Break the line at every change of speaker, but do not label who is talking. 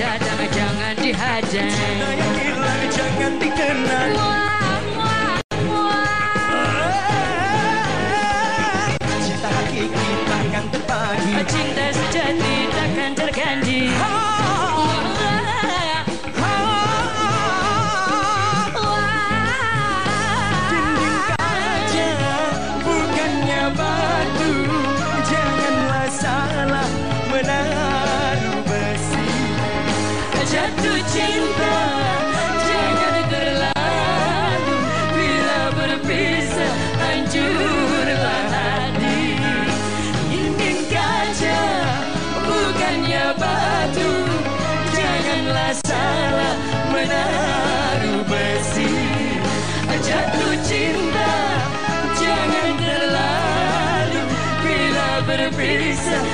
Jangan
dihajar Jangan dihajar.
cinta Jangan
terlalu. Bila berpisah Hancurlah hati
Ingin kaca Bukannya batu. Janganlah salah Menaruh besi.
Jatuh cinta Jangan terlalu. Bila berpisah